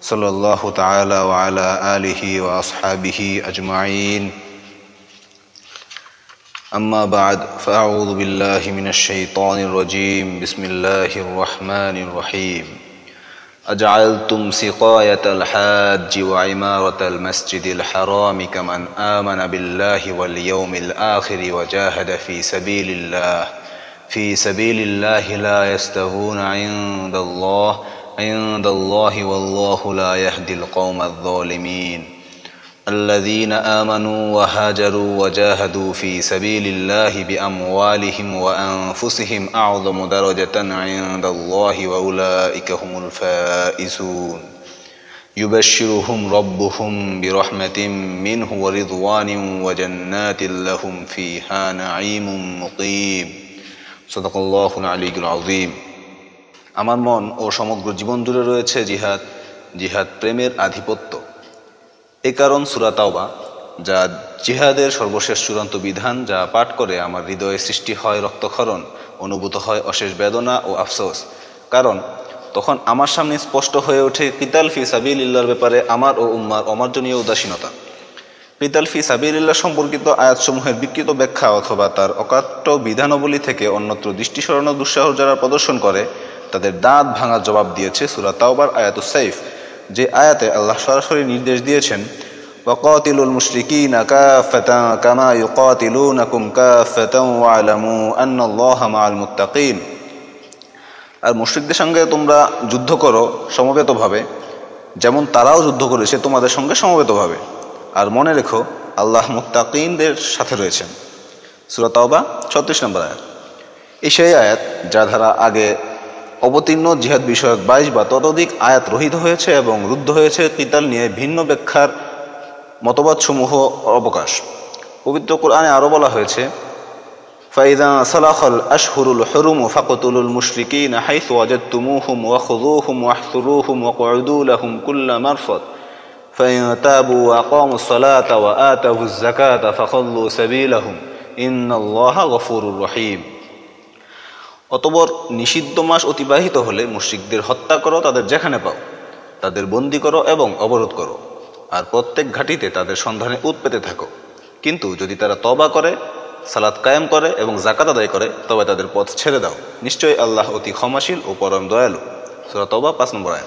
صلى الله تعالى وعلى آله وأصحابه أجمعين. أما بعد فأعوذ بالله من الشيطان الرجيم. بسم الله الرحمن الرحيم. أجعلتم سقاية الحاج وعمارة المسجد الحرام كمن آمن بالله واليوم الآخر وجاهد في سبيل الله. في سبيل الله لا يستوون عند الله عند الله والله لا يهدي القوم الظالمين. الذين آمنوا وهاجروا وجاهدوا في سبيل الله بأموالهم وأنفسهم أعظم درجة عند الله وأولئك هم الفائزون. يبشرهم ربهم برحمة منه ورضوان وجنات لهم فيها نعيم مقيم. صدق الله العلي العظيم. আমার মন ও সমগ্র জীবন জুড়ে রয়েছে জিহাদ জিহাদ প্রেমের আধিপত্য। এ কারণ সুরাতাওবা যা জিহাদের সর্বশেষ চূড়ান্ত বিধান, যা পাঠ করে আমার হৃদয়ে সৃষ্টি হয় রক্তক্ষরণ, অনুভূত হয় অশেষ বেদনা ও আফসোস। কারণ, তখন আমার সামনে স্পষ্ট হয়ে ওঠে, কিতাল ফি সাবিল্লার ব্যাপারে আমার ও উম্মার অমার্জনীয় উদাসীনতা। পিতাল ফি সাবিল্লাহ সম্পর্কিত আয়াতসমূহের বিকৃত ব্যাখ্যা অথবা তার অকাট্য বিধানাবলী থেকে অন্যত্র দৃষ্টি সরানো দুঃসাহস যারা প্রদর্শন করে তাদের দাঁত ভাঙার জবাব দিয়েছে সুরা তাওবার আয়াত সাইফ যে আয়াতে আল্লাহ সরাসরি নির্দেশ দিয়েছেন وقاتلوا المشركين كافة كما يقاتلونكم كافة واعلموا أن الله مع المتقين আর মুশরিকদের সঙ্গে তোমরা যুদ্ধ করো সমবেতভাবে যেমন তারাও যুদ্ধ করেছে তোমাদের সঙ্গে সমবেতভাবে আর মনে রেখো আল্লাহ মুত্তাকিনদের সাথে রয়েছেন সুরা তাওবা ছত্রিশ নম্বর আয়াত এই সেই আয়াত যা ধারা আগে অবতীর্ণ জিহাদ বিষয়ক বাইশ বা ততোধিক আয়াত রহিত হয়েছে এবং রুদ্ধ হয়েছে কিতাল নিয়ে ভিন্ন ব্যাখ্যার মতবাদসমূহ অবকাশ পবিত্র কোরআনে আরও বলা হয়েছে ফাইদা সালাখল আশহুরুল হরুম ফাকতুলুল মুশরিকিন হাইস ওয়াজাদতুমুহুম ওয়াখুযুহুম ওয়াহসুরুহুম ওয়াকউদু লাহুম কুল্লা মারফত فإن تابوا وأقاموا الصلاة وآتوا الزكاة فخلوا سبيلهم إن الله غفور رحيم অতবর নিষিদ্ধ মাস অতিবাহিত হলে মুশ্রিকদের হত্যা করো তাদের যেখানে পাও। তাদের বন্দি করো এবং অবরোধ করো। আর প্রত্যেক ঘাটিতে তাদের সন্ধানে উৎ পেতে থাকো। কিন্তু যদি তারা তবা করে সালাদ কায়েম করে এবং জাকাত আদায় করে, তবে তাদের পথ ছেড়ে দাও। নিশ্চয়ই আল্লাহ অতি ক্ষমাশীল ও পরম দয়ালু। সুরা তবা পাঁচ নম্বর আয়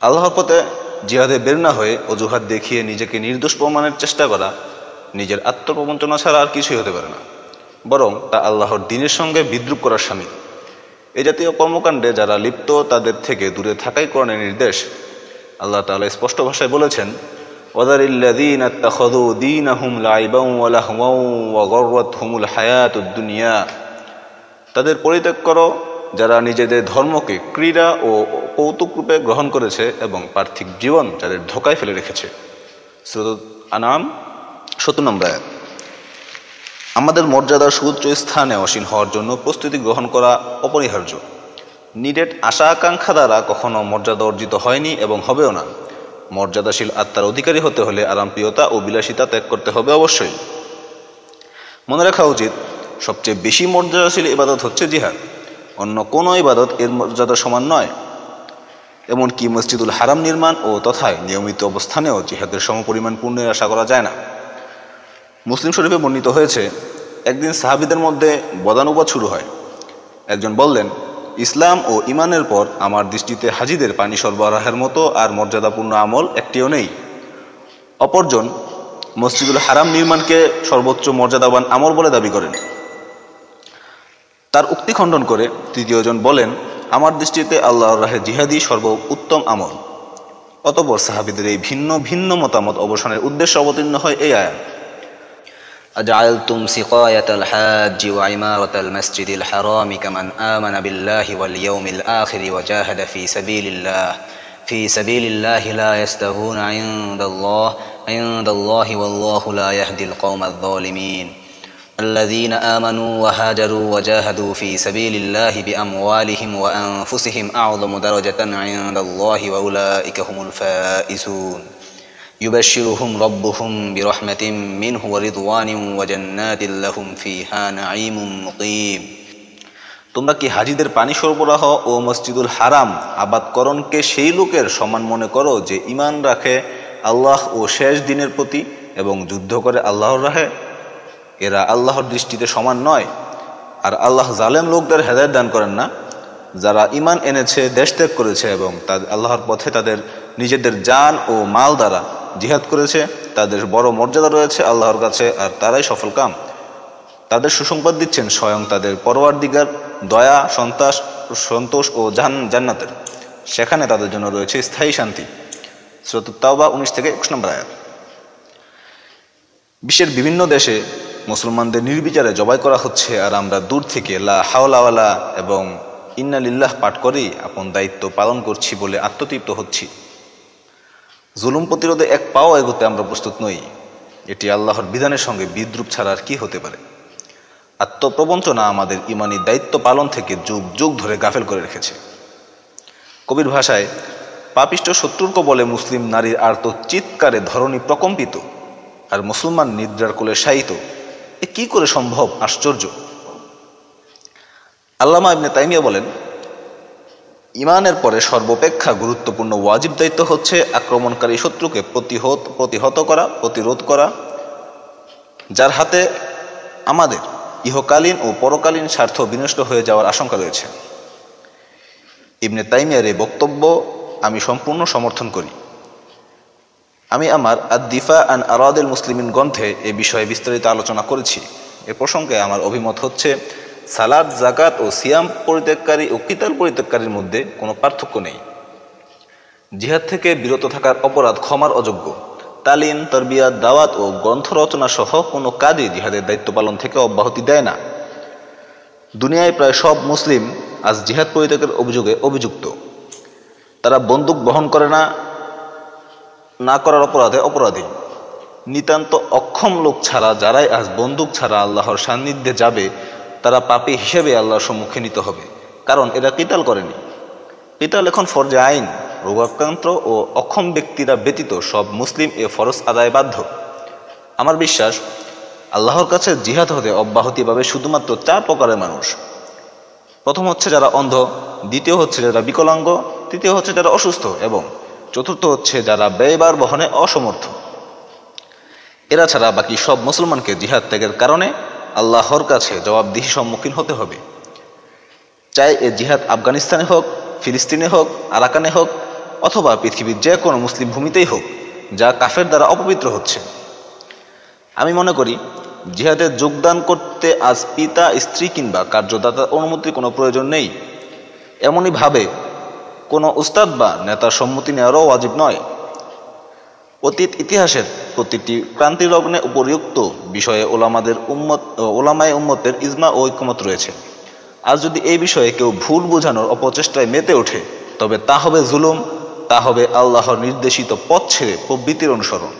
আল্লাহর পথে জিহাদে বের না হয়ে অজুহাত দেখিয়ে নিজেকে নির্দোষ প্রমাণের চেষ্টা করা, নিজের আত্মপ্রবঞ্চনা ছাড়া আর কিছুই হতে পারে না। বরং তা আল্লাহর দিনের সঙ্গে বিদ্রুপ করার সামিল এ জাতীয় কর্মকাণ্ডে যারা লিপ্ত, তাদের থেকে দূরে থাকাই কোরআনের নির্দেশ। আল্লাহ তাআলা স্পষ্ট ভাষায় বলেছেন তাদের পরিত্যাগ করো, যারা নিজেদের ধর্মকে ক্রীড়া ও কৌতুক রূপে গ্রহণ করেছে এবং পার্থিব জীবন যাদের ধোকায় ফেলে রেখেছে। শ্রোত আনাম, সত্তর নম্বর আমাদের মর্যাদার সুউচ্চ স্থানে অসীন হওয়ার জন্য প্রস্তুতি গ্রহণ করা অপরিহার্য। নিডেট আশা আকাঙ্ক্ষা দ্বারা কখনো মর্যাদা অর্জিত হয়নি এবং হবেও না। মর্যাদাশীল আত্মার অধিকারী হতে হলে আরামপ্রিয়তা ও বিলাসিতা ত্যাগ করতে হবে অবশ্যই। মনে রাখা উচিত, সবচেয়ে বেশি মর্যাদাশীল ইবাদত হচ্ছে জিহাদ। অন্য কোনো ইবাদত এর মর্যাদা সমান নয়। এমনকি মসজিদুল হারাম নির্মাণ ও তথায় নিয়মিত অবস্থানেও জিহাদের সমপরিমাণ পুণ্যের আশা করা যায় না। মুসলিম শরীফে বর্ণিত হয়েছে, একদিন সাহাবিদের মধ্যে বদানুবাদ শুরু হয়। একজন বললেন, ইসলাম ও ইমানের পর আমার দৃষ্টিতে হাজিদের পানি সরবরাহের মতো আর মর্যাদাপূর্ণ আমল একটিও নেই। অপরজন মসজিদুল হারাম নির্মাণকে সর্বোচ্চ মর্যাদাবান আমল বলে দাবি করেন। তার উক্তি খণ্ডন করে তৃতীয়জন বলেন, আমার দৃষ্টিতে আল্লাহর রাহে জিহাদি সর্ব উত্তম আমল। অতপর সাহাবিদের এই ভিন্ন ভিন্ন মতামত অবসানের উদ্দেশ্য অবতীর্ণ হয় এই আয়াত। أجعلتم سقاية الحاج وعمارة المسجد الحرام كمن آمن بالله واليوم الآخر وجاهد في سبيل الله. في سبيل الله لا يستهون عند الله عند الله والله لا يهدي القوم الظالمين. الذين آمنوا وهاجروا وجاهدوا في سبيل الله بأموالهم وأنفسهم أعظم درجة عند الله وأولئك هم الفائزون. يبشرهم ربهم برحمة منه ورضوان وجنات لهم فيها نعيم مقيم. তোমরা কি হাজিদের পানি সরবরাহ ও মসজিদুল হারাম আবাদকরণকে সেই লোকের সমান মনে করো যে ইমান রাখে আল্লাহ ও শেষ দিনের প্রতি এবং যুদ্ধ করে আল্লাহর রাহে? এরা আল্লাহর দৃষ্টিতে সমান নয়। আর আল্লাহ জালেম লোকদের হেদায়ত দান করেন না। যারা ইমান এনেছে দেশ ত্যাগ করেছে এবং তা আল্লাহর পথে তাদের নিজেদের যান ও মাল দ্বারা জিহাদ করেছে, তাদের বড় মর্যাদা রয়েছে আল্লাহর কাছে, আর তারাই সফল কাম। তাদের সুসংবাদ দিচ্ছেন স্বয়ং তাদের পরওয়ার দিগার দয়া সন্তাস সন্তোষ ও জান, জান্নাতের। সেখানে তাদের জন্য রয়েছে স্থায়ী শান্তি। স্রোতাওবা উনিশ থেকে একুশ নম্বর আয়াত। বিশ্বের বিভিন্ন দেশে মুসলমানদের নির্বিচারে জবাই করা হচ্ছে, আর আমরা দূর থেকে লা হাওলাওয়ালা এবং ইন্নালিল্লাহ পাঠ করেই আপন দায়িত্ব পালন করছি বলে আত্মতৃপ্ত হচ্ছি। জুলুম প্রতিরোধে এক পাও এগোতে আমরা প্রস্তুত নই। এটি আল্লাহর বিধানের সঙ্গে বিদ্রুপ ছাড়া আর কি হতে পারে? আত্মপ্রবঞ্চনা আমাদের ইমানি দায়িত্ব পালন থেকে যুগ যুগ ধরে গাফেল করে রেখেছে। কবির ভাষায়, পাপিষ্ট শত্রুর কবলে মুসলিম নারীর আর্ত চিৎকারে ধরণী প্রকম্পিত আর মুসলমান নিদ্রার কোলে শায়িত। এ কি করে সম্ভব? আশ্চর্য। আল্লামা ইবনে তাইমিয়া বলেন ইমানের পরে সর্বাপেক্ষা গুরুত্বপূর্ণ ওয়াজিব দায়িত্ব হচ্ছে আক্রমণকারী শত্রুকে প্রতিহত প্রতিহত করা, প্রতিরোধ করা, যার হাতে আমাদের ইহকালীন ও পরকালীন স্বার্থ বিনষ্ট হয়ে যাওয়ার আশঙ্কা রয়েছে। ইবনে তাইমিয়ার এই বক্তব্য আমি সম্পূর্ণ সমর্থন করি। আমি আমার আদিফা আন আরাদুল মুসলিমিন গ্রন্থে এ বিষয়ে বিস্তারিত আলোচনা করেছি। এ প্রসঙ্গে আমার অভিমত হচ্ছে সালাদ জাকাত ও সিয়াম পরিত্যাগকারী ও কিতাল পরিত্যাগকারীর মধ্যে কোনো পার্থক্য নেই। জিহাদ থেকে বিরত থাকার অপরাধ ক্ষমার অযোগ্য। তালিম তরবিয়া দাওয়াত ও গ্রন্থ রচনা সহ কোনো কাজই জিহাদের দায়িত্ব পালন থেকে অব্যাহতি দেয় না। দুনিয়ায় প্রায় সব মুসলিম আজ জিহাদ পরিত্যাগের অভিযোগে অভিযুক্ত। তারা বন্দুক বহন করে না না করার অপরাধে অপরাধী। নিতান্ত অক্ষম লোক ছাড়া, যারাই আজ বন্দুক ছাড়া আল্লাহর সান্নিধ্যে যাবে তারা পাপি হিসেবে আল্লাহর সম্মুখে নিতে হবে। কারণ এরা কিতাল করেনি। কিতাল এখন ফরজে আইন, রোগাক্রান্ত ও অক্ষম ব্যক্তিরা ব্যতীত সব মুসলিম এ ফরজ আদায় বাধ্য। আমার বিশ্বাস, আল্লাহর কাছে জিহাদ হতে অব্যাহতি পাবে শুধুমাত্র চার প্রকারের মানুষ। প্রথম হচ্ছে যারা অন্ধ, দ্বিতীয় হচ্ছে যারা বিকলাঙ্গ, তৃতীয় হচ্ছে যারা অসুস্থ এবং চতুর্থ হচ্ছে যারা ব্যয়বার বহনে অসমর্থ। এরা ছাড়া বাকি সব মুসলমানকে জিহাদ ত্যাগের কারণে আল্লাহর কাছে জবাবদিহি সম্মুখীন হতে হবে। চাই এ জিহাদ আফগানিস্তানে হোক, ফিলিস্তিনে হোক, আরাকানে হোক, অথবা পৃথিবীর যে কোনো মুসলিম ভূমিতেই হোক, যা কাফের দ্বারা অপবিত্র হচ্ছে। আমি মনে করি, জিহাদে যোগদান করতে আজ পিতা, স্ত্রী কিংবা কার্যদাতার অনুমতির কোনো প্রয়োজন নেই। এমনইভাবে কোনো উস্তাদ বা নেতার সম্মতি নেওয়ারও ওয়াজিব নয়। অতীত ইতিহাসের প্রতিটি ক্রান্তি লগ্নে উপরিউক্ত বিষয়ে ওলামাদের উম্মত, ওলামায় উম্মতের ইজমা ও ঐক্যমত রয়েছে। আজ যদি এই বিষয়ে কেউ ভুল বোঝানোর অপচেষ্টায় মেতে ওঠে, তবে তা হবে জুলুম, তা হবে আল্লাহর নির্দেশিত পথ ছেড়ে প্রবৃত্তির অনুসরণ।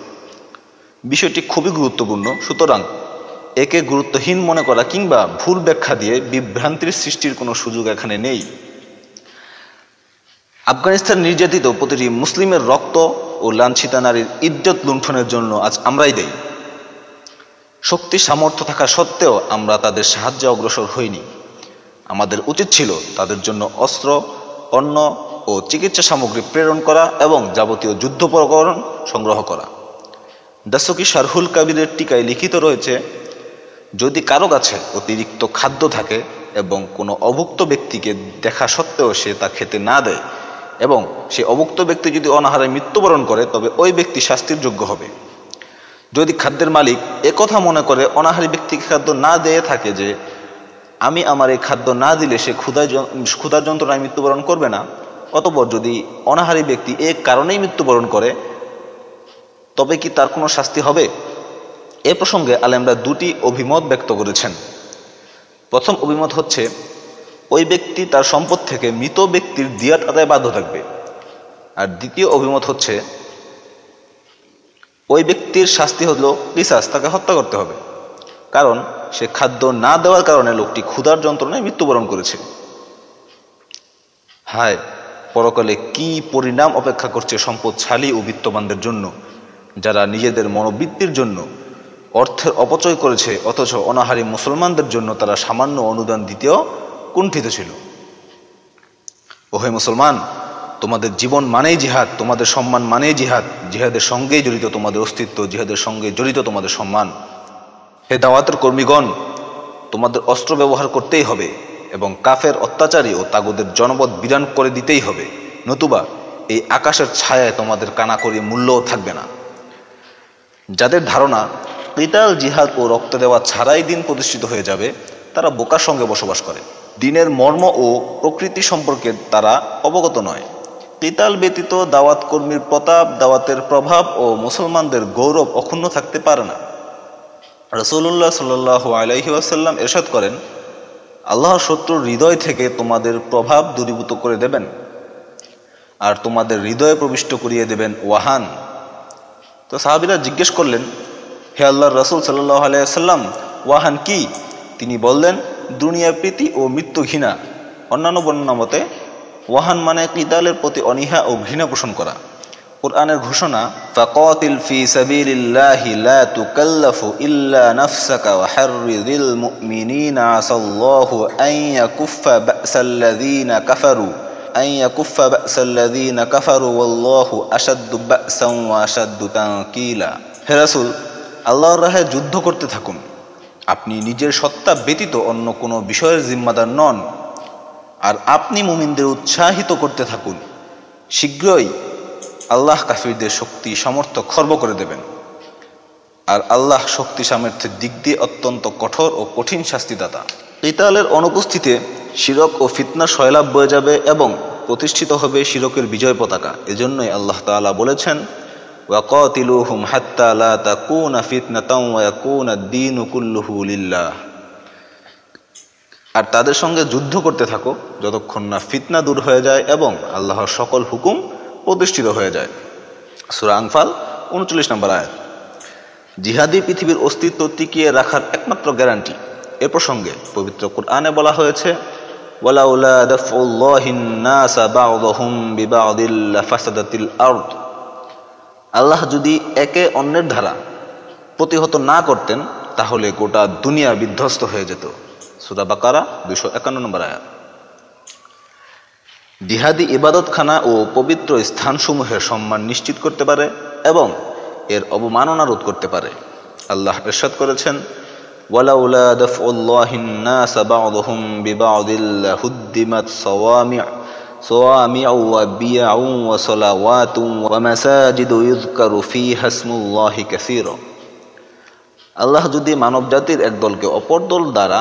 বিষয়টি খুবই গুরুত্বপূর্ণ। সুতরাং একে গুরুত্বহীন মনে করা কিংবা ভুল ব্যাখ্যা দিয়ে বিভ্রান্তির সৃষ্টির কোনো সুযোগ এখানে নেই। আফগানিস্তান নির্যাতিত প্রতিটি মুসলিমের রক্ত ও লাঞ্ছিতা নারীর ইজ্জত লুণ্ঠনের জন্য আজ আমরাই দেই। শক্তি, সামর্থ্য থাকা সত্ত্বেও আমরা তাদের সাহায্যে অগ্রসর হইনি। আমাদের উচিত ছিল তাদের জন্য অস্ত্র, অন্ন ও চিকিৎসা সামগ্রী প্রেরণ করা এবং যাবতীয় যুদ্ধোপকরণ সংগ্রহ করা। দাসকি শারহুল কাবিরের টিকায় লিখিত রয়েছে, যদি কারও কাছে অতিরিক্ত খাদ্য থাকে এবং কোনো অভুক্ত ব্যক্তিকে দেখা সত্ত্বেও সে তা খেতে না দেয় এবং সে অভুক্ত ব্যক্তি যদি অনাহারে মৃত্যুবরণ করে, তবে ওই ব্যক্তি শাস্তির যোগ্য হবে। যদি খাদ্যের মালিক একথা মনে করে, অনাহারী ব্যক্তিকে খাদ্য না দিয়ে থাকে যে, আমি আমার এই খাদ্য না দিলে সে ক্ষুধায় ক্ষুধার যন্ত্রণায় মৃত্যুবরণ করবে না। অতপর যদি অনাহারী ব্যক্তি এ কারণেই মৃত্যুবরণ করে, তবে কি তার কোনো শাস্তি হবে? এ প্রসঙ্গে আলেমরা দুটি অভিমত ব্যক্ত করেছেন। প্রথম অভিমত হচ্ছে ওই ব্যক্তি তার সম্পদ থেকে মৃত ব্যক্তির দিয়াত আদায় বাধ্য থাকবে। আর দ্বিতীয় অভিমত হচ্ছে, ওই ব্যক্তির শাস্তি হলো পিসাস তাকে হত্যা করতে হবে। কারণ সে খাদ্য না দেওয়ার কারণে লোকটি ক্ষুধার যন্ত্রণায় মৃত্যুবরণ করেছে। হায়, পরকালে কি পরিণাম অপেক্ষা করছে সম্পদশালী ও বিত্তবানদের জন্য, যারা নিজেদের মনোবৃত্তির জন্য অর্থের অপচয় করেছে, অথচ অনাহারী মুসলমানদের জন্য তারা সামান্য অনুদান দিতেও কুণ্ঠিত ছিল। ওহে মুসলমান, তোমাদের জীবন মানেই জিহাদ, তোমাদের সম্মান মানেই জিহাদ। জিহাদের সঙ্গেই জড়িত তোমাদের অস্তিত্ব, জিহাদের সঙ্গে জড়িত তোমাদের সম্মান। হে দাওয়াতের কর্মীগণ, তোমাদের অস্ত্র ব্যবহার করতেই হবে এবং কাফের অত্যাচারী ও তাগুদের জনপদ বিরান করে দিতেই হবে। নতুবা, এই আকাশের ছায়ায় তোমাদের কানা করিয়ে মূল্যও থাকবে না। যাদের ধারণা, কিতাল জিহাদ ও রক্ত দেওয়া ছাড়াই দিন প্রতিষ্ঠিত হয়ে যাবে, তারা বোকার সঙ্গে বসবাস করে। দিনের মর্ম ও প্রকৃতি সম্পর্কে তারা অবগত নয়। কিতাল ব্যতীত দাওয়াত কর্মীর প্রতাপ, দাওয়াতের প্রভাব ও মুসলমানদের গৌরব অক্ষুণ্ণ থাকতে পারে না। রসুল্লাহ সাল আলাইহি আসাল্লাম এরশাদ করেন, আল্লাহ শত্রুর হৃদয় থেকে তোমাদের প্রভাব দূরীভূত করে দেবেন, আর তোমাদের হৃদয়ে প্রবিষ্ট করিয়ে দেবেন ওয়াহান। তো সাহাবিরা জিজ্ঞেস করলেন, হে আল্লাহ রসুল সাল্লাহ আলাইসাল্লাম ওয়াহান কি? তিনি বললেন দুনিয়া প্রীতি ও মৃত্যু ঘৃণা। অন্যান্য বর্ণনা মতে, ওয়াহান মানে কিদালের প্রতি অনীহা ও ঘৃণা পোষণ করা। কোরআনের ঘোষণা, ফাকাতিল ফি সাবিলিল্লাহি লা তুকাল্লাফু ইল্লা নাফসাকা ওয়া হাররিল মুমিনিনা আসাল্লাহু আন ইয়াকুফা বাসাল্লাযিনা কাফারু আন ইয়াকুফা বাসাল্লাযিনা কাফারু ওয়াল্লাহু আশাদ্দু বাসান ওয়া আশাদ্দু তানকিলা হে রাসূল, আল্লাহর রাহে যুদ্ধ করতে থাকুন। আপনি নিজের সত্তা ব্যতীত অন্য কোনো বিষয়ের জিম্মাদার নন। আর আপনি মুমিনদের উৎসাহিত করতে থাকুন। শীঘ্রই আল্লাহ কাফিরদের শক্তি সামর্থ্য খর্ব করে দেবেন। আর আল্লাহ শক্তি সামর্থ্যের দিক দিয়ে অত্যন্ত কঠোর ও কঠিন শাস্তিদাতা। ইতালের অনুপস্থিতিতে শিরক ও ফিতনা শয়লাভ বয়ে যাবে এবং প্রতিষ্ঠিত হবে শিরকের বিজয় পতাকা। এজন্যই আল্লাহ তাআলা বলেছেন আর তাদের সঙ্গে যুদ্ধ করতে থাকো যতক্ষণ না ফিতনা দূর হয়ে যায় এবং আল্লাহর সকল হুকুম প্রতিষ্ঠিত হয়ে যায়। সুরা আংফাল উনচল্লিশ নম্বর আয়াত। জিহাদি পৃথিবীর অস্তিত্ব টিকিয়ে রাখার একমাত্র গ্যারান্টি এ প্রসঙ্গে পবিত্র কোরআনে বলা হয়েছে আল্লাহ যদি একে অন্যের ধারা প্রতিহত না করতেন, তাহলে গোটা দুনিয়া বিধ্বস্ত হয়ে যেত। সুদা বাকারা দুশো একান্ন নম্বর আয়াত। জিহাদি ইবাদতখানা ও পবিত্র স্থানসমূহের সম্মান নিশ্চিত করতে পারে এবং এর অবমাননা রোধ করতে পারে। আল্লাহ এরশাদ করেছেন, ওয়ালাউলা দফ উল্লাহিন্না সাবাউদহুম বিবাউদিল্লাহুদ্দিমাত সওয়ামি' صوامع صوامع وبيع وصلوات ومساجد يذكر فيها اسم الله كثيرا আল্লাহ যদি মানবজাতির এক দলকে অপর দল দ্বারা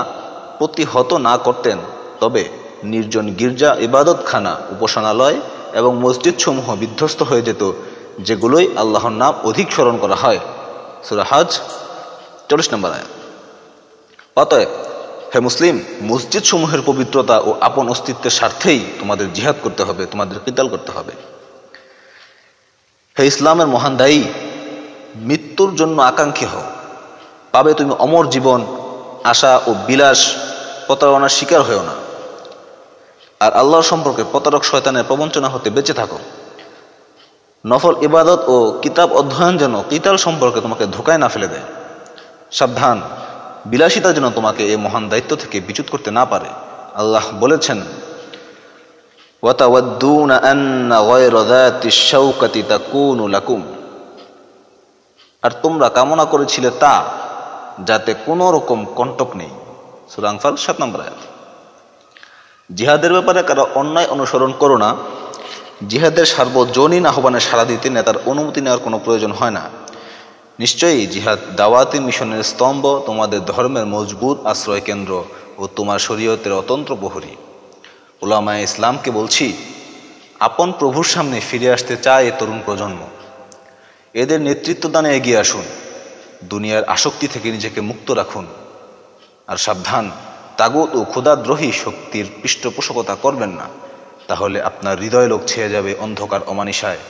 প্রতিহত না করতেন তবে নির্জন গির্জা ইবাদতখানা উপাসনালয় এবং মসজিদসমূহ বিধ্বস্ত হয়ে যেত যেগুলোই আল্লাহর নাম অধিক স্মরণ করা হয় সুরাহাজ চল্লিশ নম্বর আয়াত অতএব হে মুসলিম মসজিদ সমূহের পবিত্রতা ও আপন অস্তিত্বের স্বার্থেই তোমাদের জিহাদ করতে হবে, তোমাদের কিতাল করতে হবে। হে ইসলামের মহান দায়ী, মৃত্যুর জন্য আকাঙ্ক্ষী হও। পাবে তুমি অমর জীবন, আশা ও বিলাস, প্রতারণার শিকার হয়েও না। আর আল্লাহর সম্পর্কে প্রতারক শয়তানের প্রবঞ্চনা হতে বেঁচে থাকো। নফল ইবাদত ও কিতাব অধ্যয়ন যেন কিতাল সম্পর্কে তোমাকে ধোকায় না ফেলে দেয়। সাবধান বিলাসিতা যেন তোমাকে এই মহান দায়িত্ব থেকে বিচ্যুত করতে না পারে। আল্লাহ বলেছেন আর তোমরা কামনা করেছিলে তা, যাতে কোনো রকম কণ্টক নেই। সুরাংফাল সাত নম্বর আয়াত। জিহাদের ব্যাপারে কারও অন্যায় অনুসরণ করো না। জিহাদের সার্বজনীন আহ্বানে সাড়া দিতে নেতার অনুমতি নেওয়ার কোনো প্রয়োজন হয় না। নিশ্চয়ই জিহাদ দাওয়াতি মিশনের স্তম্ভ তোমাদের ধর্মের মজবুত আশ্রয় কেন্দ্র ও তোমার শরীয়তের অতন্ত্র প্রহরী। ওলামায় ইসলামকে বলছি, আপন প্রভুর সামনে ফিরে আসতে চায় এ তরুণ প্রজন্ম। এদের নেতৃত্ব দানে এগিয়ে আসুন, দুনিয়ার আসক্তি থেকে নিজেকে মুক্ত রাখুন। আর সাবধান, তাগুত ও ক্ষুদাদ্রোহী শক্তির পৃষ্ঠপোষকতা করবেন না, তাহলে আপনার হৃদয় লোক ছেয়ে যাবে অন্ধকার অমানিসায়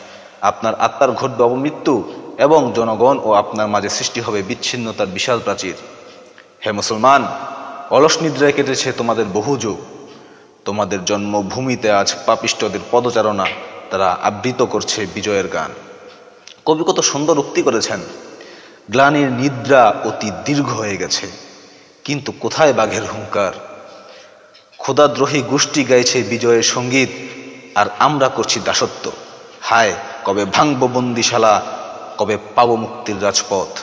আপনার আত্মার ঘটবে অবমৃত্যু এবং জনগণ ও আপনার মাঝে সৃষ্টি হবে বিচ্ছিন্নতার বিশাল প্রাচীর। হে মুসলমান, অলস নিদ্রায় কেটেছে তোমাদের বহু যুগ। তোমাদের জন্মভূমিতে আজ পাপিষ্টদের পদচারণা তারা আবৃত করছে বিজয়ের গান। কবি কত সুন্দর উক্তি করেছেন, গ্লানির নিদ্রা অতি দীর্ঘ হয়ে গেছে, কিন্তু কোথায় বাঘের হুঙ্কার? ক্ষুদাদ্রোহী গোষ্ঠী গাইছে বিজয়ের সংগীত, আর আমরা করছি দাসত্ব। হায়, কবে ভাঙব বন্দিশালা কবে পাব মুক্তির রাজপথ?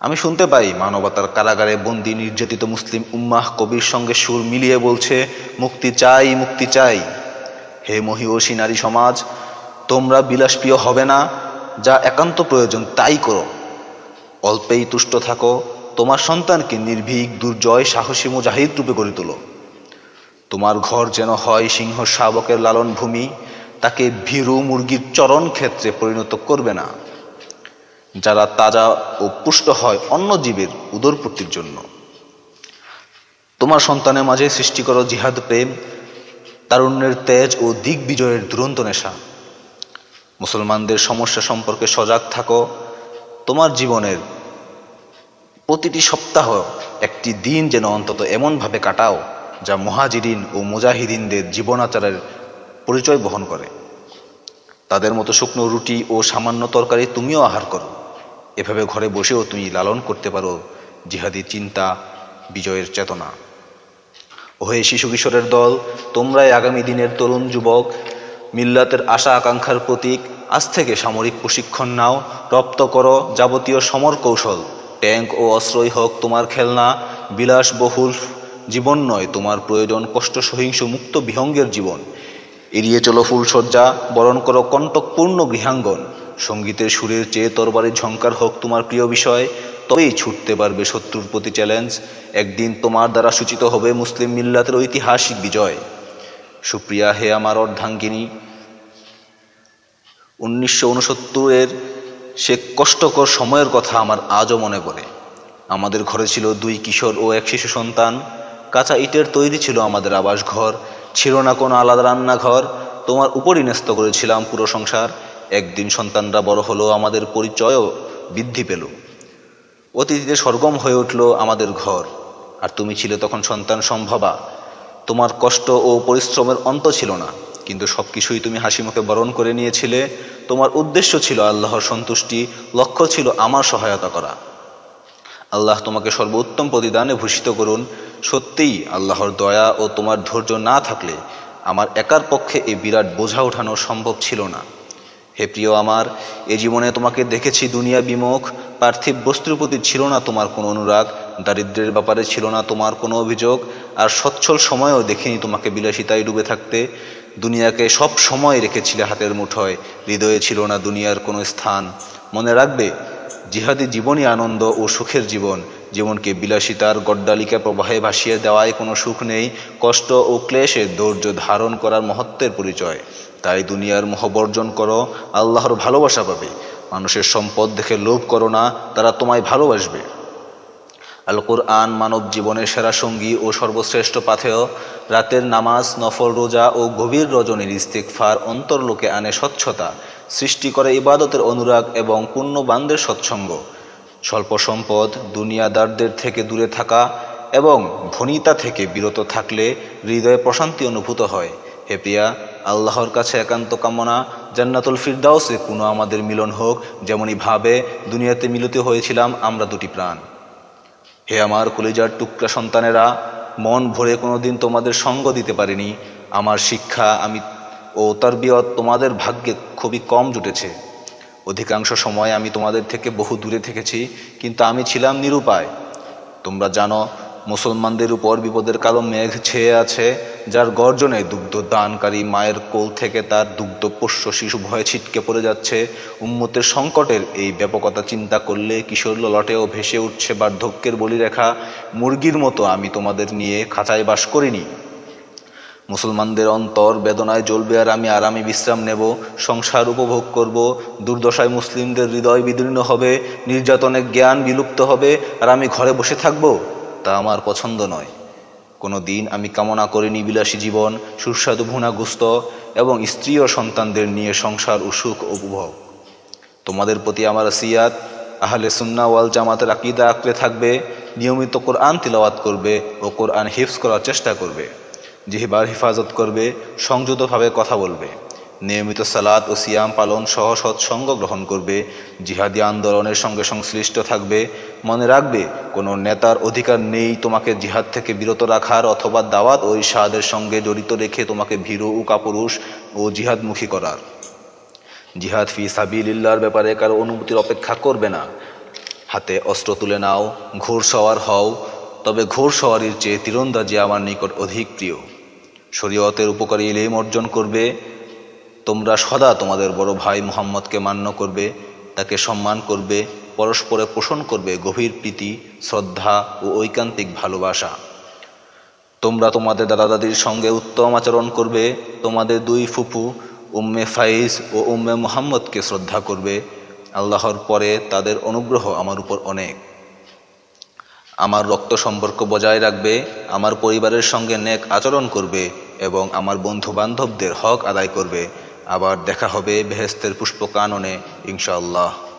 আমি শুনতে পাই মানবতার কারাগারে বন্দি নির্যাতিত মুসলিম উম্মাহ কবির সঙ্গে সুর মিলিয়ে বলছে, মুক্তি চাই মুক্তি চাই। হে মহিষী নারী সমাজ, তোমরা বিলাসপ্রিয় হবে না, যা একান্ত প্রয়োজন তাই করো। অল্পেই তুষ্ট থাকো, তোমার সন্তানকে নির্ভীক, দুর্জয়, সাহসী মুজাহিদ রূপে গড়ে তোলো। তোমার ঘর যেন হয় সিংহ শাবকের লালন ভূমি, তাকে ভীরু মুরগির চরণ ক্ষেত্রে পরিণত করবে না। যারা তাজা ও পুষ্ট হয় অন্য জীবের উদরপূর্তির জন্য। তোমার সন্তানের মাঝে সৃষ্টি করো জিহাদ, প্রেম, তারুণ্যের তেজ ও দিক বিজয়ের দুরন্ত নেশা। মুসলমানদের সমস্যা সম্পর্কে সজাগ থাকো। তোমার জীবনের প্রতিটি সপ্তাহ একটি দিন যেন অন্তত এমনভাবে কাটাও যা মহাজিরিন ও মুজাহিদিনদের জীবনাচারের পরিচয় বহন করে। তাদের মতো শুকনো রুটি ও সামান্য তরকারি তুমিও আহার করো। এভাবে ঘরে বসেও তুমি লালন করতে পারো জিহাদি চিন্তা, বিজয়ের চেতনা। ওহে শিশু কিশোরের দল, তোমরাই আগামী দিনের তরুণ যুবক, মিল্লাতের আশা আকাঙ্ক্ষার প্রতীক, আজ থেকে সামরিক প্রশিক্ষণ নাও, রপ্ত করো যাবতীয় সমর কৌশল। ট্যাঙ্ক ও অস্ত্রই হোক তোমার খেলনা, বিলাসবহুল জীবন নয় তোমার প্রয়োজন কষ্ট সহিংস মুক্ত বিহঙ্গের জীবন। এড়িয়ে চলো ফুলসজ্জা বরণ করো কণ্টকপূর্ণ গৃহাঙ্গন। সঙ্গীতের সুরের চেয়ে তরবারির ঝঙ্কার হোক তোমার প্রিয় বিষয়, তবেই ছুটতে পারবে শত্রুর প্রতি চ্যালেঞ্জ। একদিন তোমার দ্বারা সূচিত হবে মুসলিম মিল্লাতের ঐতিহাসিক বিজয়। সুপ্রিয়া, হে আমার অর্ধাঙ্গিনী, উনিশশো উনসত্তরের সে কষ্টকর সময়ের কথা আমার আজও মনে পড়ে। আমাদের ঘরে ছিল দুই কিশোর ও এক শিশু সন্তান। কাঁচা ইটের তৈরি ছিল আমাদের আবাস ঘর ছিল না কোনো আলাদা রান্নাঘর, তোমার উপরই ন্যস্ত করেছিলাম পুরো সংসার। একদিন সন্তানরা বড় হলো, আমাদের পরিচয়ও বৃদ্ধি পেল। অতীতে সরগম হয়ে উঠল আমাদের ঘর। আর তুমি ছিলে তখন সন্তান সম্ভবা। তোমার কষ্ট ও পরিশ্রমের অন্ত ছিল না, কিন্তু সব কিছুই তুমি হাসি মুখে বরণ করে নিয়েছিলে। তোমার উদ্দেশ্য ছিল আল্লাহর সন্তুষ্টি, লক্ষ্য ছিল আমার সহায়তা করা। আল্লাহ তোমাকে সর্বোত্তম প্রতিদানে ভূষিত করুন। সত্যিই আল্লাহর দয়া ও তোমার ধৈর্য না থাকলে আমার একার পক্ষে এই বিরাট বোঝা ওঠানো সম্ভব ছিল না। হে প্রিয় আমার, এ জীবনে তোমাকে দেখেছি দুনিয়া বিমুখ, পার্থিব বস্তুর প্রতি ছিল না তোমার কোনো অনুরাগ, দারিদ্রের ব্যাপারে ছিল না তোমার কোনো অভিযোগ, আর সচ্ছল সময়েও দেখিনি তোমাকে বিলাসিতায় ডুবে থাকতে। দুনিয়াকে সব সময় রেখেছিলে হাতের মুঠোয়, হৃদয়ে ছিল না দুনিয়ার কোনো স্থান। মনে রাখবে জিহাদি জীবনই আনন্দ ও সুখের জীবন জীবনকে বিলাসিতার গড্ডালিকা প্রবাহে ভাসিয়ে দেওয়ায় কোনো সুখ নেই, কষ্ট ও ক্লেশে ধৈর্য ধারণ করার মহত্বের পরিচয়। তাই দুনিয়ার মোহ বর্জন করো, আল্লাহর ভালোবাসা পাবে। মানুষের সম্পদ দেখে লোভ করো না, তারা তোমায় ভালোবাসবে। আল কোরআন মানব জীবনের সেরা সঙ্গী ও সর্বশ্রেষ্ঠ পাথেয়। রাতের নামাজ, নফল রোজা ও গভীর রজনীর ইস্তিকফার অন্তর্লোকে আনে স্বচ্ছতা। সৃষ্টি করে ইবাদতের অনুরাগ এবং পুণ্যবানদের সৎসঙ্গ স্বল্প সম্পদ, দুনিয়াদারদের থেকে দূরে থাকা এবং ভনিতা থেকে বিরত থাকলে হৃদয়ে প্রশান্তি অনুভূত হয়। হে আল্লাহর কাছে একান্ত কামনা, জান্নাতুল ফিরদাউসে কোনো আমাদের মিলন হোক, যেমনই ভাবে, দুনিয়াতে মিলিত হয়েছিলাম আমরা দুটি প্রাণ। হে আমার কলিজার টুকরা সন্তানেরা, মন ভরে কোনোদিন তোমাদের সঙ্গ দিতে পারিনি। আমার শিক্ষা আমি ও তারবিয়ত তোমাদের ভাগ্যে খুবই কম জুটেছে। অধিকাংশ সময় আমি তোমাদের থেকে বহু দূরে থেকেছি, কিন্তু আমি ছিলাম নিরুপায়। তোমরা জানো, মুসলমানদের উপর বিপদের কালো মেঘ ছেয়ে আছে, যার গর্জনে দুগ্ধ দানকারী মায়ের কোল থেকে তার দুগ্ধ পোষ্য শিশু ভয়ে ছিটকে পড়ে যাচ্ছে। উম্মতের সংকটের এই ব্যাপকতা চিন্তা করলে কিশোর লটেও ভেসে উঠছে বার্ধক্যের বলিরেখা। মুরগির মতো আমি তোমাদের নিয়ে খাঁচায় বাস করিনি। মুসলমানদের অন্তর বেদনায় জ্বলবে আর আমি আরামে বিশ্রাম নেব, সংসার উপভোগ করব, দুর্দশায় মুসলিমদের হৃদয় বিদীর্ণ হবে নির্যাতনের জ্ঞান বিলুপ্ত হবে, আর আমি ঘরে বসে থাকব? তা আমার পছন্দ নয়। কোনো দিন আমি কামনা করিনি বিলাসী জীবন, সুস্বাদু ভুনাগুস্ত এবং স্ত্রী ও সন্তানদের নিয়ে সংসার ও সুখ উপভোগ। তোমাদের প্রতি আমার সিয়াত আহলে সুন্না ওয়াল জামাতের আকিদা আঁকড়ে থাকবে, নিয়মিত কোরআন তিলাওয়াত করবে ও কোরআন হিফজ করার চেষ্টা করবে। জিহিবার হেফাজত করবে, সংযুতভাবে কথা বলবে। নিয়মিত সালাদ ও সিয়াম পালন সহ সৎসঙ্গ গ্রহণ করবে। জিহাদি আন্দোলনের সঙ্গে সংশ্লিষ্ট থাকবে। মনে রাখবে, কোনো নেতার অধিকার নেই তোমাকে জিহাদ থেকে বিরত রাখার অথবা দাওয়াত ও ইশাদের সঙ্গে জড়িত রেখে তোমাকে ভীরু ও কাপুরুষ ও জিহাদমুখী করার। জিহাদ ফি সাবিলিল্লার ব্যাপারে কারও অনুমতির অপেক্ষা করবে না। হাতে অস্ত্র তুলে নাও ঘোর সওয়ার হও তবে ঘোর সওয়ারির চেয়ে তীরন্দাজি আমার নিকট অধিক প্রিয়। শরীয়তের উপকারী ইলেম অর্জন করবে, তোমরা সদা তোমাদের বড় ভাই মুহাম্মদকে মান্য করবে, তাকে সম্মান করবে, পরস্পরে পোষণ করবে গভীর প্রীতি, শ্রদ্ধা ও ঐকান্তিক ভালোবাসা। তোমরা তোমাদের দাদা দাদির সঙ্গে উত্তম আচরণ করবে, তোমাদের দুই ফুফু উম্মে ফাইজ ও উম্মে মোহাম্মদকে শ্রদ্ধা করবে। আল্লাহর পরে তাদের অনুগ্রহ আমার উপর অনেক। আমার রক্ত সম্পর্ক বজায় রাখবে, আমার পরিবারের সঙ্গে নেক আচরণ করবে এবং আমার বন্ধু বান্ধবদের হক আদায় করবে। আবার দেখা হবে বেহেস্তের পুষ্পকাননে, ইনশাআল্লাহ।